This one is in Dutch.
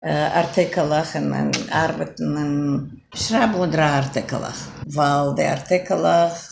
Eh, uh, artikelach en men arbeiten en schreiben onder artikelach weil de artikelach